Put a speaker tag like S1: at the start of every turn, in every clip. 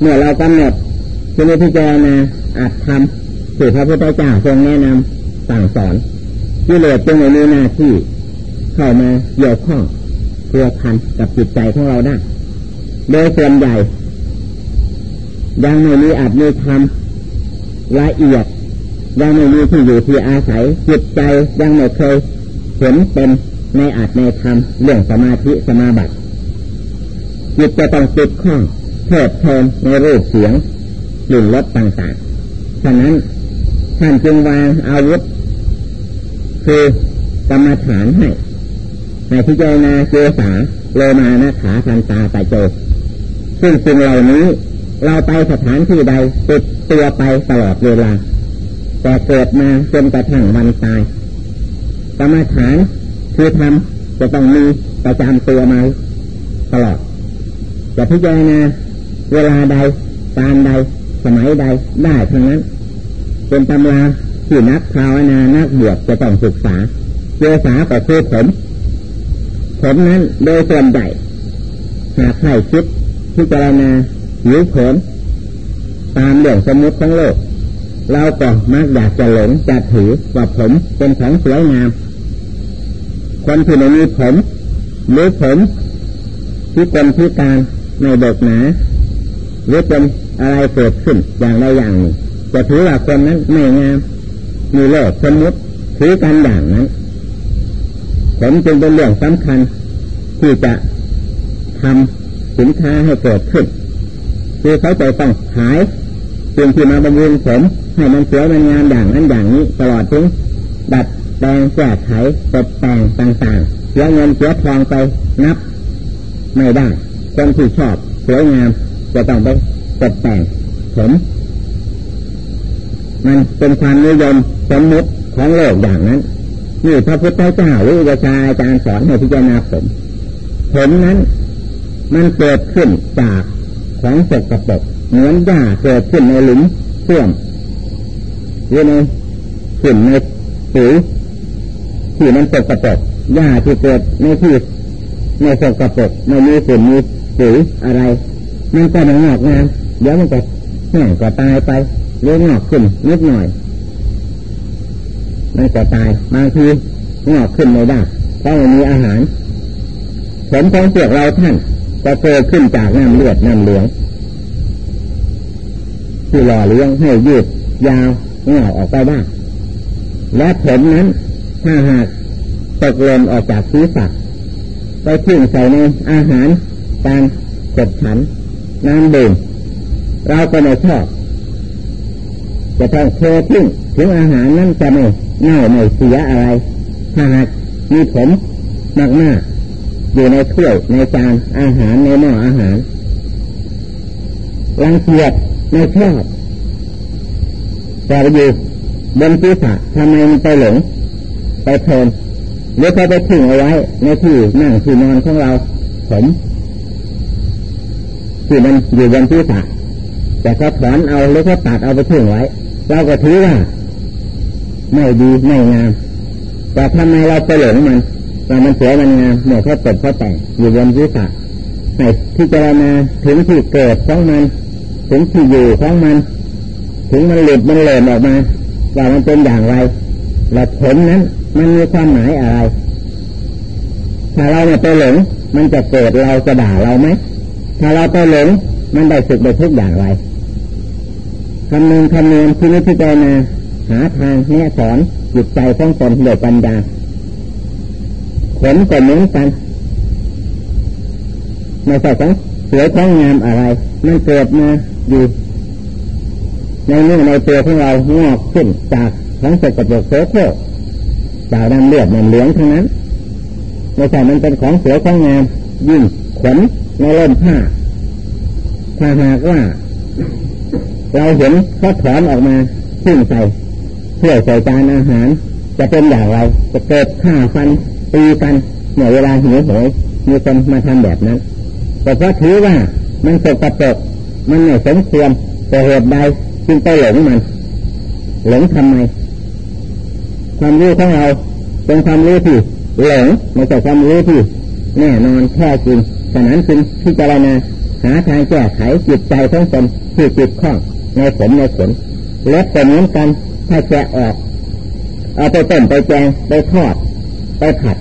S1: เมื่อเรากำหนดที่นี้พิจารณาอาจทำสื่อพระพุทธเจ้าทรงแนะนำสั่งสอนกิเลสจึงไม่มีหน้าที่เข้ามาเกี่ยวข้องเพื่อพันกับจิตใจของเราได้ โดยส่วนใหญ่ ยังไม่มีอาจมีธรรมละเอียด ยังไม่มีที่อยู่ที่อาศัยจิตใจยังไม่เคยเห็นเป็นในอาจในธรรมเรื่องสมาธิสมาบัติจิตจะต้องติดข้อง เพิดเพลินในรูปเสียงกลิ่นรสต่างๆ ฉะนั้นท่านจึงวางอาวุธ คือกรรมฐานให้ในพิจารณาเจสาโลมานะขาทันตาตาโจซึ่งสิ่งเหล่านี้เราไปสถานที่ใดติดตัวไปตลอดเวลา แต่เกิดมาจนกระทั่งวันตายกรรมฐานคือทำจะต้องมีประจำตัวมาตลอดจะพิจารณา เวลาใดการใด สมัยใดได้ทั้งนั้น เป็นตำราที่นักภาวนานักบวชจะต้องศึกษาเจสาก็คือผมผมนั้นโดยส่วนใหญ่หากใครคิดพิจารณาหรือผลตามเรื่องสมมติของโลก เราก็มักอยากจะหลงจะถือว่าผมเป็นของสวยงาม คนที่ไม่มีผมหรือผมที่เป็นพิการในเบิกหนา หรือเป็นอะไรเกิดขึ้นอย่างใดอย่างหนึ่งจะถือว่าคนนั้นไม่งาม มีโลกสมมติถือกันอย่างนั้นผมจึงเป็นเรื่องสำคัญ ที่จะทำสินค้าให้เกิดขึ้น คือเขาจะต้องขายสิ่งที่มาบำรุงผมให้มันสวยมันงามอย่างนั้นอย่างนี้ ตลอดถึงดัดแปลงแก้ไขตกแต่งต่างๆเสียเงินเสียทองไปนับ ไม่ได้คนที่ชอบสวยงาม จะต้องไปตกแต่งผม มันเป็นความนิยมสมมติของโลกอย่างนั้นนี่พระพุทธเจ้าหรือวิชาอาจารย์สอนให้พิจารณาผม ผมนั้นมันเกิดขึ้นจากของสกปรกเหมือนหญ้าเกิดขึ้นในหลุมเสื่อมหรือในขึ้นในปุ๋ยที่มันสกปรกหญ้าที่เกิดในที่ในสกปรกไม่มีฝุ่นมีปุ๋ยอะไร มันก็ไม่งอกงามเดี๋ยวมันก็แห้งก็ตายไปเรือองอกขึ้นนิดหน่อย มันก็ตายบางทีงอกขึ้นไม่ได้เพราะม่มีอาหารผลของพวกเราท่านก็เกิดขึ้นจากน้ำเลือดน้ำเหลืองที่หล่อเลี้ยงให้ยืดยาวงอกออกไปได้และผลนั้นถ้าหากตกหล่นออกจากศีรษะไปทิ้งใส่ในอาหารการกดฉัน น้ำดื่มเราก็ไม่ชอบจะต้องเททิ้งถึงอาหารนั้นจะไม่เน่าไม่เสียอะไรถ้าหากมีผมมากมาอยู่ในถ้วยในจานอาหารในหม้ออาหารรังเกียจไม่ชอบแต่ไปอยู่บนศีรษะทำไมมันไปหลงไปเพลินหรือเขาไปทิ้งเอาไว้ในที่นั่งที่นอนของเราผม ที่มันอยู่บนศีรษะแต่เขาถอนเอาหรือเขาตัดเอาไปทิ้งไว้ เราก็ถือว่า ไม่ดีไม่งาม แต่ทำไมเราไปหลงมันว่ามันสวยมันงามเมื่อเขาตกเขาแต่งอยู่บนศีรษะให้พิจารณาถึงที่เกิดของมัน ถึงที่อยู่ของมัน ถึงมันหลุดมันเหลนออกมาว่ามันเป็นอย่างไรและผลนั้น มันมีความหมายอะไรถ้าเราเนี่ยไปหลงมันจะเกิดเราจะด่าเราไหม ถ้าเราไปหลงมันได้สุขได้ทุกอย่างไรคำนึงคำนึงที่นิพพานาหาทางแนะสอนจิตใจของตนโดยปัญญาผลก็เหมือนกันไม่ใช่ของสวยของงามอะไร มันเกิดมาอยู่ในเนื้อในตัวของเรางอกขึ้นจากของสกปรกโสโครกจากน้ำเลือดน้ำเหลืองทั้งนั้นไม่ใช่มันเป็นของสวยของงามยิ่งขน ในเล่มผ้า ถ้าหากว่า เราเห็นเขาถอนออกมาขึ้นใส่เพื่อใส่จานอาหาร จะเป็นอย่างไร จะเกิดฆ่าฟันตีกันเมื่อเวลาหิวโหยมีคนมาทำแบบนั้น แต่เพราะถือว่ามันสกปรกมันไม่สมควรแต่เหตุใดจึงไปหลงมัน หลงทำไม ความรู้ของเราเป็นความรู้ที่หลงไม่ใช่ความรู้ที่แน่นอนแท้จริง ฉะนั้นจึงพิจารณาหาทางแก้ไขจิตใจของตนที่ติดข้องในผมในขนเล็บก็เหมือนกันถ้าแกะออก เอาไปต้มไปแกงไปทอด ไปผัด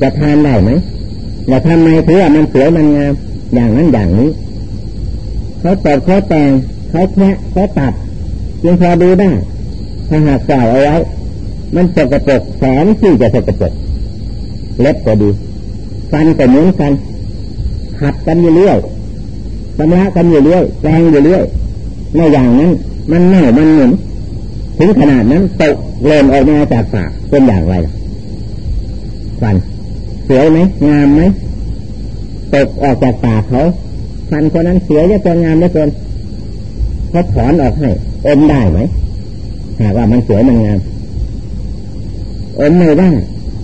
S1: จะทานได้ไหมแต่ทำไมถือว่ามันสวยมันงามอย่างนั้นอย่างนี้เขาตดเขาแต่งเขาแคะเขาตัดจึงพอดูได้ถ้าหากกล่าวเอาไว้มันสกปรกแสนที่จะสกปรกเล็บก็ดี ฟันก็เหมือนกันขัดกันอยู่เรื่อยชำระกันอยู่เรื่อยแปลงอยู่เรื่อยในอย่างนั้น มันเน่ามันเหม็นถึงขนาดนั้นตกเลนออกมาจากปากเป็นอย่างไรฟันสวยไหมงามไหมตกออกจากปากเขาฟันคนนั้นเสียจะเป็นงามได้เกินเขาถอนออกให้อมได้ไหมหากว่ามันสวยมันงามอมไม่ได้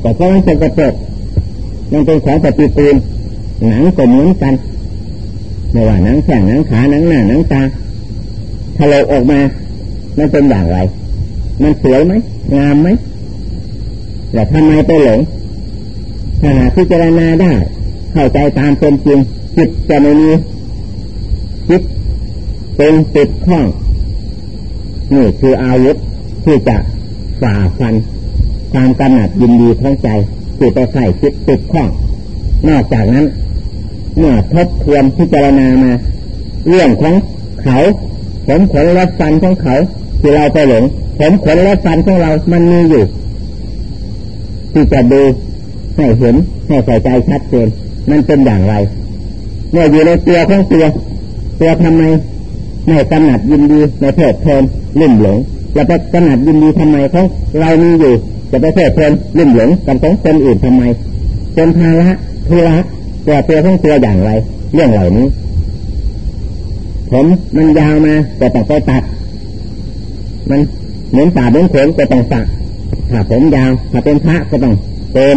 S1: แต่เพราะมันเป็นกระจก มันเป็นของปฏิปูลหนังก็เหมือนกันไม่ว่าหนังแข้งหนังขาหนังหน้าหนังตาทะเลออกมา มันเป็นอย่างไร มันสวยไหมงามไหมแต่ทำไมไปหลงถ้าหาพิจารณาได้ เข้าใจตามเป็นจริงจิตจะไม่มีจิตเป็นติดข้องนี่คืออาวุธที่จะฝ่าฟันความกำหนัดยินดีทั้งใจ ที่ไปใส่จิตติดข้อง นอกจากนั้น เมื่อทบทวนพิจารณามา เรื่องของเขาผมขนและฟันของเขา ที่เราไปหลงผมขนและฟันของเรามันมีอยู่ ที่จะดูให้เห็นให้ใส่ใจชัดเจนมันเป็นอย่างไรเมื่ออยู่ในตัวของตัวตัวทำไมไม่กำหนัดยินดีในเพลิดเพลินลิ่มหลงแล้วไปกำหนัดยินดีทำไมของเรามีอยู่ จะไปเพลิดเพลินลิ่มหลงกันของคนอื่นทำไมเป็นภาระทุระตัวตัวของตัวอย่างไร เรื่องเหล่านี้ ผมมันยาวมาแต่ต้องไปตัด มันเหมือนตาเหมือนขนก็ต้องสักถ้าผมยาวถ้าเป็นพระก็ต้องเติม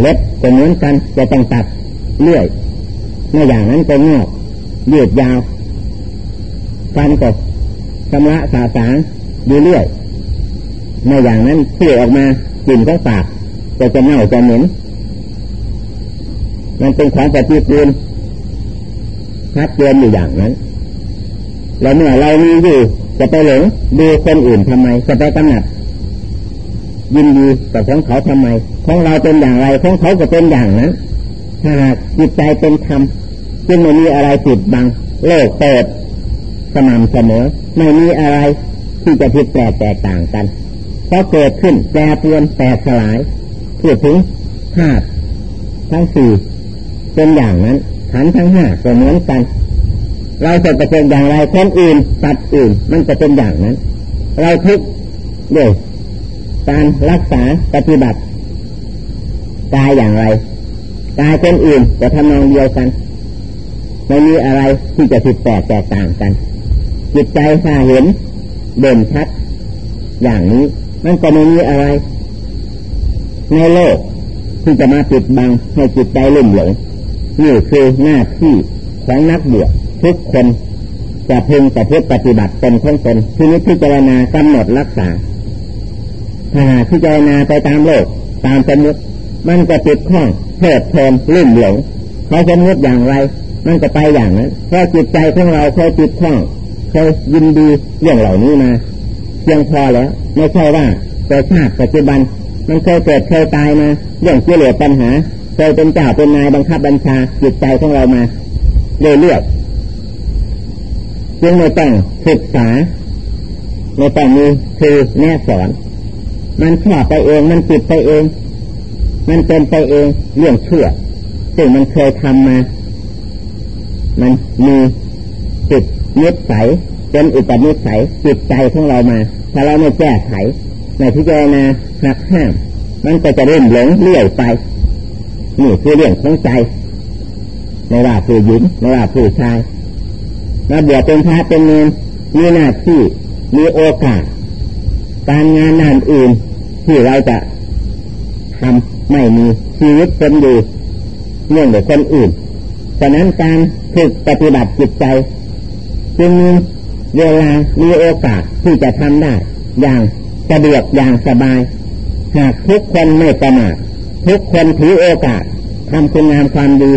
S1: เล็บก็เหมือนกันจะต้องตัดเลื่อยไม่อย่างนั้นก็งอกยืดยาวฟันก็ชำระสาสางอยู่เรื่อย ไม่อย่างนั้นเสื่อออกมากลิ่นของปากจะจะเน่าจะเหม็นมันเป็นของปฏิกูลชัดเจนอยู่อย่างนั้น แล้วเมื่อเรามีอยู่จะไปหลงดูคนอื่นทำไม จะไปกำหนัดยินดีกับของเขาทำไม ของเราเป็นอย่างไรของเขาก็เป็นอย่างนั้น ถ้าหากจิตใจเป็นธรรมจึงไม่มีอะไรผิดบัง โลกเปิดสม่ำเสมอ ไม่มีอะไรที่จะผิดแปลกแตกต่างกัน พราะเกิดขึ้นแปรปรวนแตกสลายพูดถึงธาตุทั้งสี่เป็นอย่างนั้นขันทั้งห้าก็เหมือนกัน เราจะเป็นอย่างไรคนอื่นตัดอื่น มันจะเป็นอย่างนั้น เราทุกด้วยการรักษาปฏิบัติกายอย่างไรกายคนอื่นจะทำนองเดียวกันไม่มีอะไรที่จะผิดแปลกแตกต่างกันจิตใจถ้าเห็นเด่นชัดอย่างนี้ มันก็ไม่มีอะไร ในโลกที่จะมาปิดบังให้จิตใจลุ่มหลงนี่คือหน้าที่ของนักบวชทุกคนจะพึงแต่เพื่อปฏิบัติตนของตนที่นี้พิจารณากำหนดรักษาถ้าพิจารณาไปตามโลก ตามสมมติมันจะติดข้องเพิดเพลินลื่นหลงเขาสมมติอย่างไร มันจะไปอย่างนั้นเพราะจิตใจของเราเคยติดข้องเคยยินดีเรื่องเหล่านี้มา พียงพอแล้ว ไม่ใช่ว่าแต่ชาติปัจจุบัน มันเคยเกิดเคยตายมาเรื่องเกี่ยวปัญหาเคยเป็นเจ้าเป็นนายบังคับบัญชาจิตใจของเรามาเรื่อยๆจึงไม่ต้องศึกษาไม่ต้องมีคือแน่สอน มันชอบไปเองมันจิตไปเอง มันเป็นไปเองเรื่องเชื่อซึ่งมันเคยทำมา มันมีจิตยึดใส เป็นอุปนิสัยจิตใจของเรามา ถ้าเราไม่แก้ไขในพิจารณาหักห้าม มันก็จะเริ่มหลงเลี่ยไปนี่คือเรื่องของใจไม่ว่าผู้หญิงไม่ว่าผู้ชายมาบวชเป็นพระเป็นเนรมีหน้าที่มีโอกาสการงานนานอื่นที่เราจะทำไม่มีชีวิตเป็นอยู่เรื่องเด็กคนอื่นฉะนั้นการฝึกปฏิบัติจิตใจ จึงมี เวลามีโอกาสที่จะทำได้ อย่างสะดวกอย่างสบาย หากทุกคนไม่ประมาททุกคนถือโอกาสทำคุณงามความดี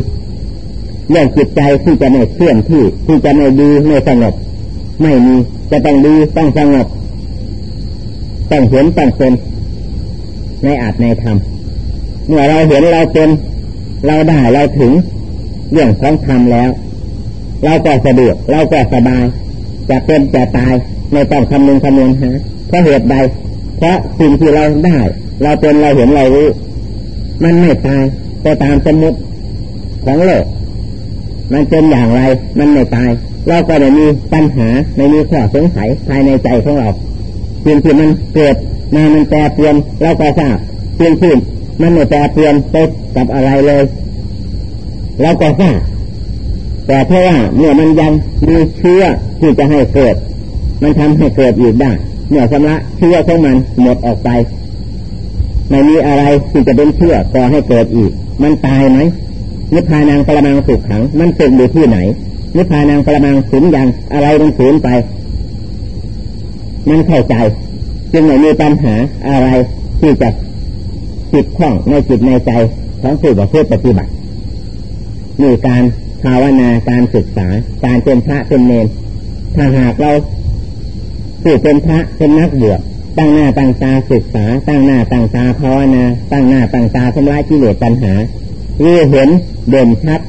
S1: เรื่องจิตใจที่จะไม่เคลื่อนที่ที่จะไม่ดีไม่สงบ ไม่มีจะต้องดีต้องสงบต้องเห็นต้องเป็นในอาจในธรรมเมื่อเราเห็นเราเป็นเราได้เราถึงเรื่องของธรรมแล้ว เราก็สะดวกเราก็สบาย จะเป็นจะตายไม่ต้องคำนึงคำนวณหาเพราะเหตุใดเพราะสิ่งที่เราได้ เราเป็นเราเห็นเรารู้มันไม่ตายไปตามสมมติของโลก มันเป็นอย่างไร มันไม่ตาย เราก็ไม่มีปัญหาไม่มีข้อสงสัยภายในใจของเราสิ่งที่มันเกิดมามันแปรเปลี่ยนเราก็ทราบสิ่งที่มันไม่แปรเปลี่ยนไปกับอะไรเลยเราก็ทราบแต่เพราะว่าเมื่อมันยังมีเชื้อ ที่จะให้เกิด มันทำให้เกิดอีกได้เมื่อชำระเชื้อของมันหมดออกไปไม่มีอะไรที่จะเป็นเชื้อก่อให้เกิดอีก มันตายไหมนิพพานังปรมังสุขขัง มันสุขอยู่ที่ไหน นิพพานังปรมังสูญยังอะไรมันสูญไป มันเข้าใจ จึงไม่มีปัญหาอะไรที่จะจิตข้องในจิตในใจของผู้ประพฤติปฏิบัติมีการภาวนาการศึกษา การเป็นพระเป็นเนร ถ้าหากเราผู้เป็นพระเป็นนักบวชตั้งหน้าตั้งตาศึกษา ตั้งหน้าตั้งตาภาวนาตั้งหน้าตั้งตาทำลายกิเลสปัญหารู้เห็นเด่นชัด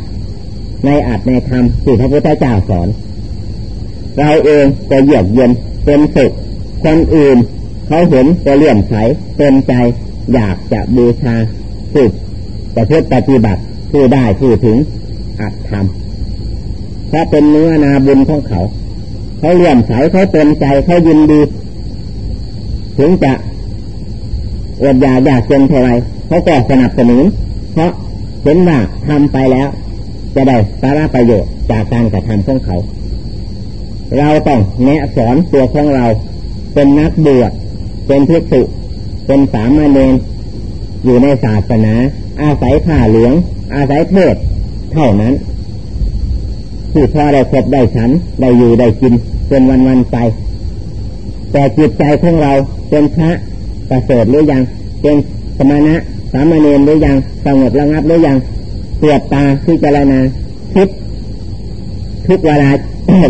S1: ในอัตในธรรมที่พระพุทธเจ้าสอน เราเองจะเยือกเย็นเป็นสุขคนอื่น เขาเห็นจะเลื่อมใสเป็นใจ อยากจะบูชาสุขแต่เพื่อปฏิบัติผู้ได้ผู้ถึงอัตธรรมถ้าเป็นเนื้อนาบุญของเขา เขาเลื่อมใสเขาเต็มใจเขายินดี ถึงจะอดอยากอยากจนเท่าไรเขาก็สนับสนุน เพราะเห็นว่าทำไปแล้ว จะได้สาระประโยชน์จากการกระทำของเขา เราต้องแนะสอนตัวของเรา เป็นนักบวชเป็นพิสุเป็นสามเณรอยู่ในศาสนา อาศัยผ้าเหลือง อาศัยเทศเท่านั้น ที่พอได้ครบได้ฉันได้อยู่ได้กินเป็นวันวันไป แต่จิตใจของเราเป็นพระประเสริฐหรือยัง เป็นสมณะสามเณรหรือยังสงบระงับหรือยังตรวจตาพิจารณาคิดทุกเวลา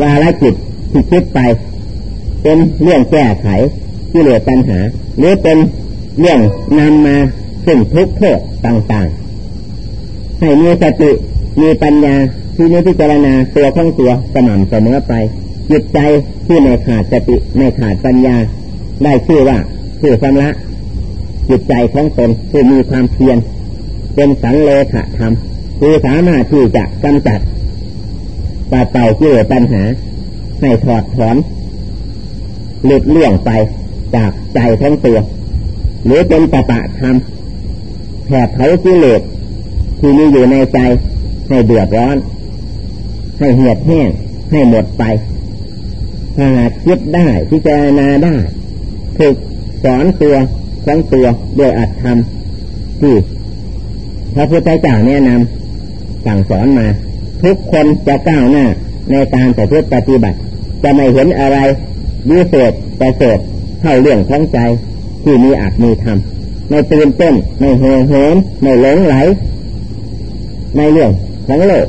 S1: เวลาจิตที่คิดไป เป็นเรื่องแก้ไขที่เหลือปัญหา หรือเป็นเรื่องนำมาซึ่งทุกข์โทษต่างๆ ให้มีสติมีปัญญา ที่นี้พิจารณาตัวของตัวสม่ำเสมอไป จิตใจที่ไม่ขาดสติไม่ขาดปัญญา ได้ชื่อว่าชื่อสำละจิตใจของตนคือมีความเพียรเป็นสันเลขะธรรมคือสามารถที่จะกำจัดปาเป่าเกี่ยวปัญหาให้ถอดถอนหลุดเลี่ยงไปจากใจทั้งตัว หรือเป็นปะปะธรรมแผดเผากิเลสที่มีอยู่ในใจให้เดือดร้อน ให้เหียดแห้งให้หมดไปถ้าหากคิดได้พิจารณาได้ฝึกสอนตัวของตัวโดยอัตธรรมที่พระพุทธเจ้าแนะนำสั่งสอนมา ทุกคนจะก้าวหน้าในการปฏิปฏิบัติ จะไม่เห็นอะไรวิเศษแต่เสดเท่าเรื่องของใจที่มีอัตมีธรรมไม่ตื่นเต้นไม่เห่อเหินไม่หลงไหล ในเรื่องของโลก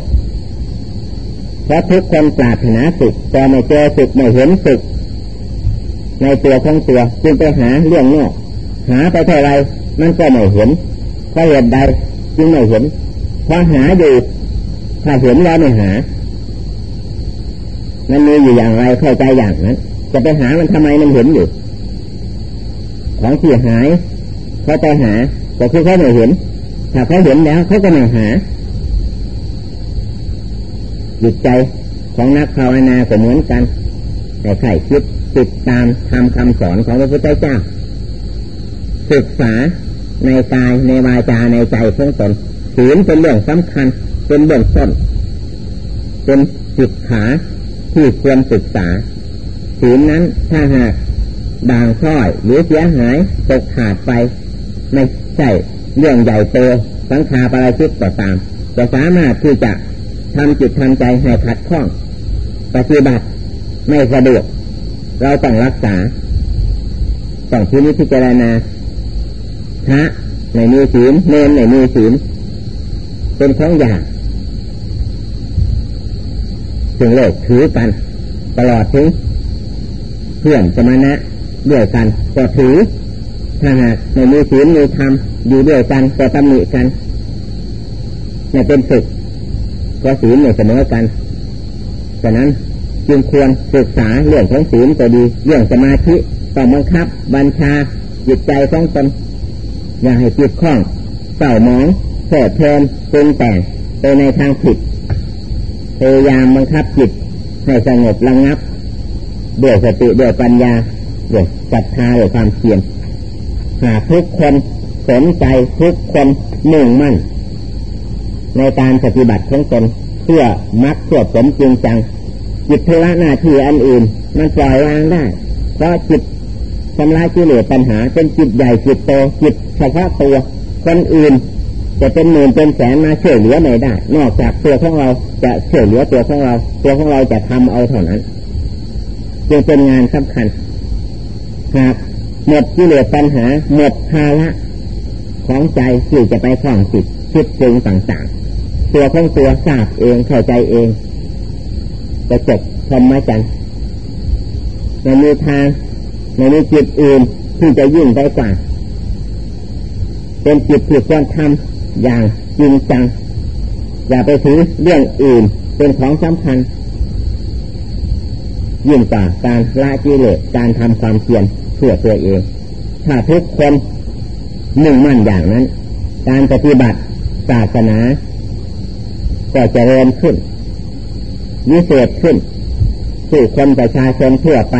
S1: เพราะทุกคนปรารถนาสุขแต่ไม่เจอสุขไม่เห็นสุขในตัวของตัวจึงไปหาเรื่องนอกหาไปเท่าไรมันก็ไม่เห็นเพราะเหตุใดจึงไม่เห็นเพราะหาอยู่ถ้าเห็นแล้วไม่หา มันมีอยู่อย่างไรเข้าใจอย่างนั้นจะไปหามันทำไมมันเห็นอยู่ของที่หายเขาไปหาแต่คือเขาไม่เห็นถ้าเขาเห็นแล้วเขาก็ไม่หา จิตใจของนักภาวนาก็เหมือนกันแต่ใครคิดติดตามทำคำสอนของพระพุทธเจ้า ศึกษาในกายในวาจาในใจของตนศีลเป็นเรื่องสำคัญเป็นเบื้องต้น เป็นสิกขาที่ควรศึกษาศีลนั้นถ้าหากด่างคล้อยหรือเสียหายตกขาดไป ไม่ใช่เรื่องใหญ่โตสังขาปราชิตก็ตามจะสามารถที่จะ ทำจิตทำใจให้ขัดข้อง ปฏิบัติไม่สะดวก เราต้องรักษา ต้องพินิจพิจารณาพระในมีศีลเนนในมีศีลเป็นของอย่างถึงโลกถือกัน ตลอดถึงเพื่อนสมณะด้วยกันก็ถือถ้าหากไม่มีศีลมีธรรมอยู่ด้วยกันก็ตำหนิกันไม่เป็นฝึก สุขก็ศีลไม่ยเสมอกันฉะนั้นจึงควรศึกษาเรื่องของศีลก็ดี เรื่องสมาธิต้องบังคับ บัญชาจิตใจของตนอย่าให้จิตคล่องเศร้าหมองโผดเพลินปรุงแต่งไปในทางผิดพยายามบังคับจิตให้สงบระงับด้วยสติด้วยปัญญาด้วยศรัทธาด้วยความเพียรหากทุกคนสนใจทุกคนมุ่งมั่น ในการปฏิบัติของตนเพื่อมักเพื่อผลจริงจังจิตธุระหน้าที่อันอื่น มันปล่อยวางได้ เพราะจิตชำระกิเลสปัญหา เป็นจิตใหญ่จิตโตจิตเฉพาะตัวคนอื่น จะเป็นหมื่นเป็นแสนมาช่วยเหลือไม่ได้ นอกจากตัวของเราจะช่วยเหลือตัวของเรา ตัวของเราจะทำเอาเท่านั้นจึงเป็นงานสำคัญหากหมดกิเลสปัญหาหมดภาระของใจที่จะไปคล้องจิตคิดปรุงต่าง ตัวของตัวทราบเองเข้าใจเองจะจบธรรมจันทร์ในมีทางในมีจิตอื่นที่จะยิ่งไปกว่า เป็นจิตที่ควรทำอย่างจริงจัง อย่าไปถือเรื่องอื่นเป็นของสำคัญยิ่งกว่าการละกิเลสการทำความเพียรเพื่อตัวเอง ถ้าทุกคนหนึ่งมั่นอย่างนั้น การปฏิบัติศาสนา ก็จะเริ่มขึ้นวิเศษขึ้นผู้คนประชาชนทั่วไป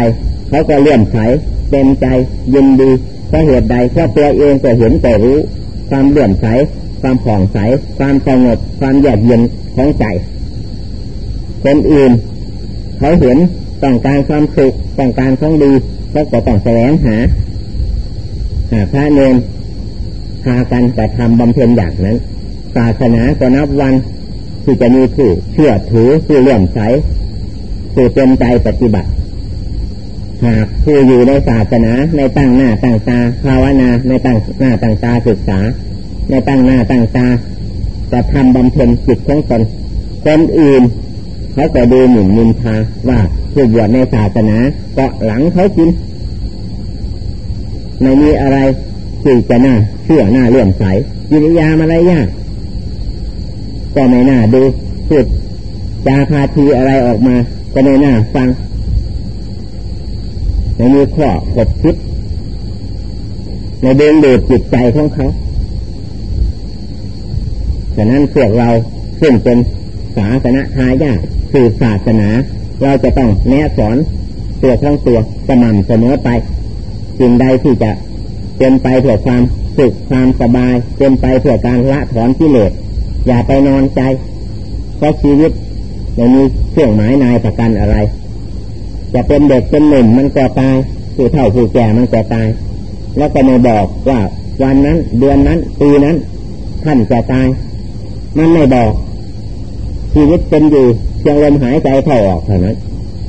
S1: เขาก็เลื่อมใสเต็มใจยินดีเพราะเหตุใดเพราะตัวเองก็เห็นแต่รู้ ความเลื่อมใสความผ่องใส ความสงบความแยกเย็นของใจคนอื่น เขาเห็นต้องการความสุขต้องการของดีก็ก็ต้องแสวงหาหาพระเนรพากันแต่ทำบำเพ็ญอย่างนั้นศาสนาก็นับวัน ที่จะมีผู้เชื่อถือผู้เลื่อมใสผู้เต็มใจปฏิบัติ หากผู้อยู่ในศาสนาในตั้งหน้าตั้งตาภาวนาในตั้งหน้าตั้งตาศึกษา ในตั้งหน้าตั้งตาจะทำบำเพ็ญจิตของตนคนอื่นเขาก็ดูหมิ่นมินทาว่าผู้บวชในศาสนาเก็หลังเขากินไม่มีอะไรที่จะน่าเชื่อหน้าเลื่อมใสกิริยามารยา ก็ไม่น่าดูพูดจาพาทีอะไรออกมา ก็ไม่น่าฟังไม่มีข้อขบคิดในเดินเดูดจิตใจของเขาฉะนั้นพวกเราซึ่งเป็นศาสนาทายาทคือศาสนา เราจะต้องแนะสอนตัวของตัวสม่ำเสมอไปสิ่งใดที่จะเป็นไปเพื่อความสุขความสบายเป็นไปเพื่อการละถอนกิเลส อย่าไปนอนใจ เพราะชีวิตไม่มีเครื่องหมายนายประกันอะไร จะเป็นเด็กเป็นหนุ่มมันก็ตายผู้เฒ่าผู้แก่มันก็ตาย แล้วก็ไม่บอกว่าวันนั้นเดือนนั้นปีนั้น ท่านจะตาย มันไม่บอก ชีวิตเป็นอยู่เพียงลมหายใจเข้าออกเท่านั้น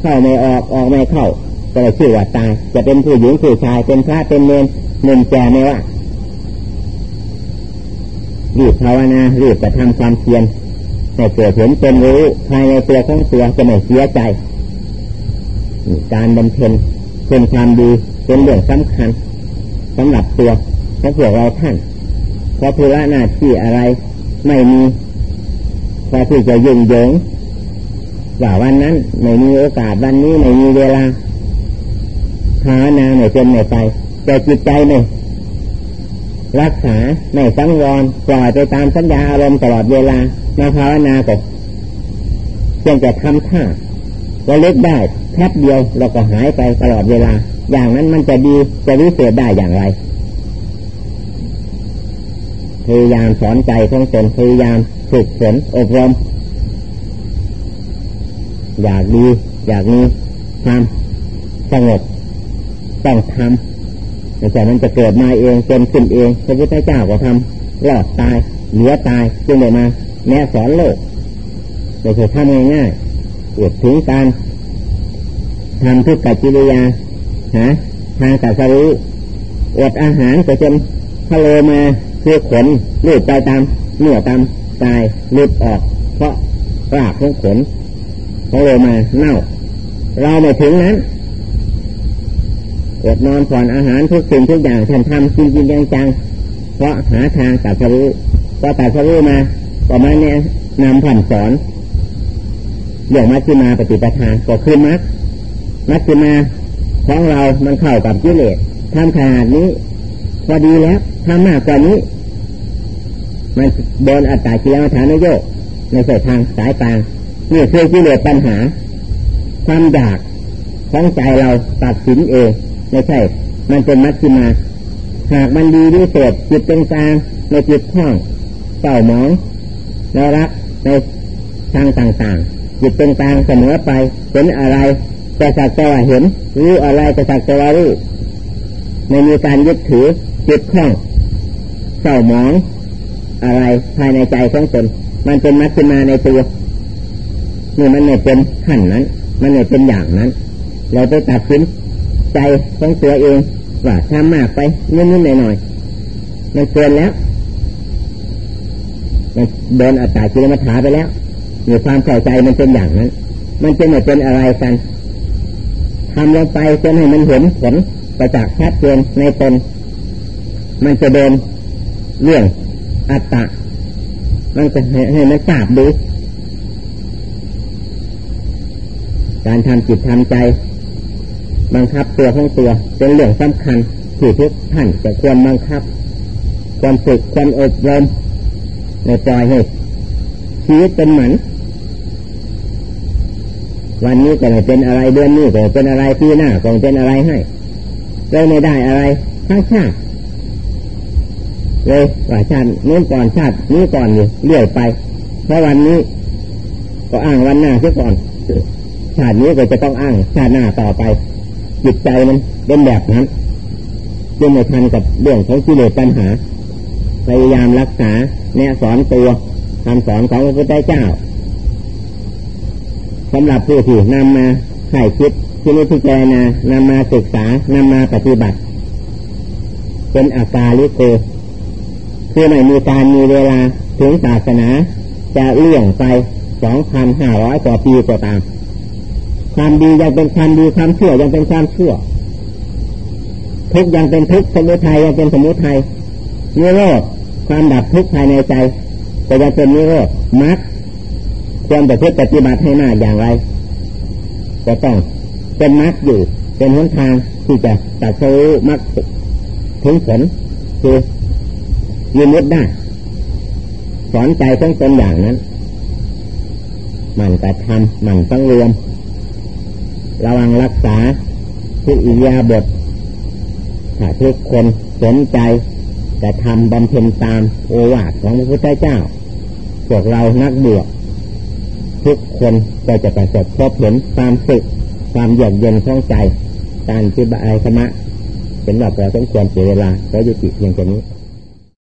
S1: เข้าไม่ออกออกไม่เข้าก็เลยชื่อว่าตาย จะเป็นผู้หญิงผู้ชายเป็นพระเป็นเนรหนุ่มแก่ไม่ว่า รีบภาวนารีบจะทำความเพียรให้เกิดเห็นเป็นรู้ภายในตัวของตัวจะไม่เสียใจ การบำเพ็ญเป็นความดีเป็นเรื่องสำคัญสำหรับตัวของพวกเราท่านเพราะธุระหน้าที่อะไรไม่มีพอที่จะยุ่งเหยิงว่าวันนั้นไม่มีโอกาสวันนี้ไม่มีเวลาภาวนาไม่เป็นไม่ไปแต่จิตใจไม่ รักษาไม่สังวรปล่อยไปตามสัญญาอารมณ์ตลอดเวลามาภาวนาก็เพียงแต่ทำท่าระลึกได้แค่เดียวเราก็หายไปตลอดเวลา อย่างนั้นมันจะดีจะวิเศษได้อย่างไรพยายามสอนใจของตนพยายามฝึกฝนอบรม อยากดี อยากมีความสงบต้องทำ แต่มันจะเกิดมาเองเป็นขึ้นเองพระพุทธเจ้าก็ทำหลอดตายเหลือตายจึงได้มาแนะสอนโลกไม่ใช่ทำง่ายๆเกิดถึงการทำทุกกิริยาหาทางกัสรู้อดอาหารก็จนทะเลมาเพื่อขนลูดไปตามเนื้อตามตายหลุดออก เพราะรากของขนของโลมาเน่า เราไม่ถึงนั้น อดนอนผ่อนอาหารทุกสิ่งทุกอย่างท่านทำจริงจริงจังจังเพราะหาทางตัดสรู้พอตัดสรู้มาต่อมาเนี่ยนำผ่านสอนเรื่องมัชฌิมาปฏิปทาก็คือมัชมัชฌิมาของเรามันเข้ากับกิเลสทำขนาดนี้พอดีแล้วทำมากกว่านี้ มันโดนอัตตากิเลสฐานโยกในส่ทางสายกลางนี่คือกิเลสปัญหา ความอยากของใจเราตัดสินเอง ไม่ใช่ มันเป็นมัชฌิมา หากมันดีดีเศษจิตเป็นกลางในจิตข้องเต่าหมองในรักในทางต่างๆจิตเป็นกลางเสมอไปเห็นอะไรจะสักแต่ว่าเห็นรู้อะไรจะสักแต่ว่ารู้ไม่มีการยึดถือจิตข้องเศร้าหมองอะไรภายในใจของตนมันเป็นมัชฌิมาในตัวนี่มันไม่เป็นขั้นนั้น มันไม่เป็นอย่างนั้น เราไปตัดสิน ใจของตัวเองว่าทำมากไปนิดๆหน่อยๆมันเกินแล้วมันโดนอัตตากิลมัฐาไปแล้วมีความเข้าใจมันเป็นอย่างนั้น มันจะไม่เป็นอะไรกันทำลงไปจนให้มันเห็นผลประจักษ์ชัดเจนในตน มันจะเดินเรื่องอัตตามันจะให้ให้มันทราบดูการทำจิตทำใจ บังคับตัวของตัว เป็นเรื่องสำคัญที่ทุกท่านจะควรบังคับ ความฝึกความอบรมในปล่อยให้ชีวิตเป็นเหมือนวันนี้ก็ไม่เป็นอะไรเดือนนี้ก็เป็นอะไรปีหน้าก็เป็นอะไรให้เลยไม่ได้อะไรทั้งชาติเลยว่าชาตินู้นก่อนชาตินี้ก่อนอยู่เรื่อยไป เพราะวันนี้ ก็อ้างวันหน้าเสียก่อน ชาตินี้ก็จะต้องอ้างชาติหน้าต่อไป จิตใจมันเป็นแบบนั้นจึงไม่ทันกับเรื่องของกิเลสปัญหา พยายามรักษาแนสอนตัวคำสอนของพระพุทธเจ้าสำหรับผู้ที่นำมาให้คิดที่นิพพานานำมาศึกษานำมาปฏิบัติ เป็นอาการลิโกคือไม่มีการมีเวลาถึงศาสนา จะเลี่ยงไปสองพันห้าร้อยกว่าปีก็ตาม ความดียังเป็นความดีความเชื่อยังเป็นความเชื่อทุกยังเป็นทุกสมุทัยยังเป็นสมุทัยนิโรธความดับทุกภายในใจก็ยังเป็นนิโรธมรรคควรจะพิปฏิบัติให้มากอย่างไรจะต้องเป็นมรรคอยู่ เป็นหนทางที่จะตัดสู้มรรคถึงผลคือยืนมุดได้สอนใจต้องเป็นอย่างนั้น มันแต่ทำมันต้องรวม ระวังรักษาทุกอิยาบทถ้าทุกคนสนใจแต่ทำบำเพ็ญตามโอวาทของพระพุทธเจ้าพวกเรานักบวชทุกคนก็จะประสบพบเห็นความสุขความเยือกเย็นของใจการที่บายธรรมะเป็นแบบเราต้องควรเสียเวลาก็ยุติเพียงแค่นี้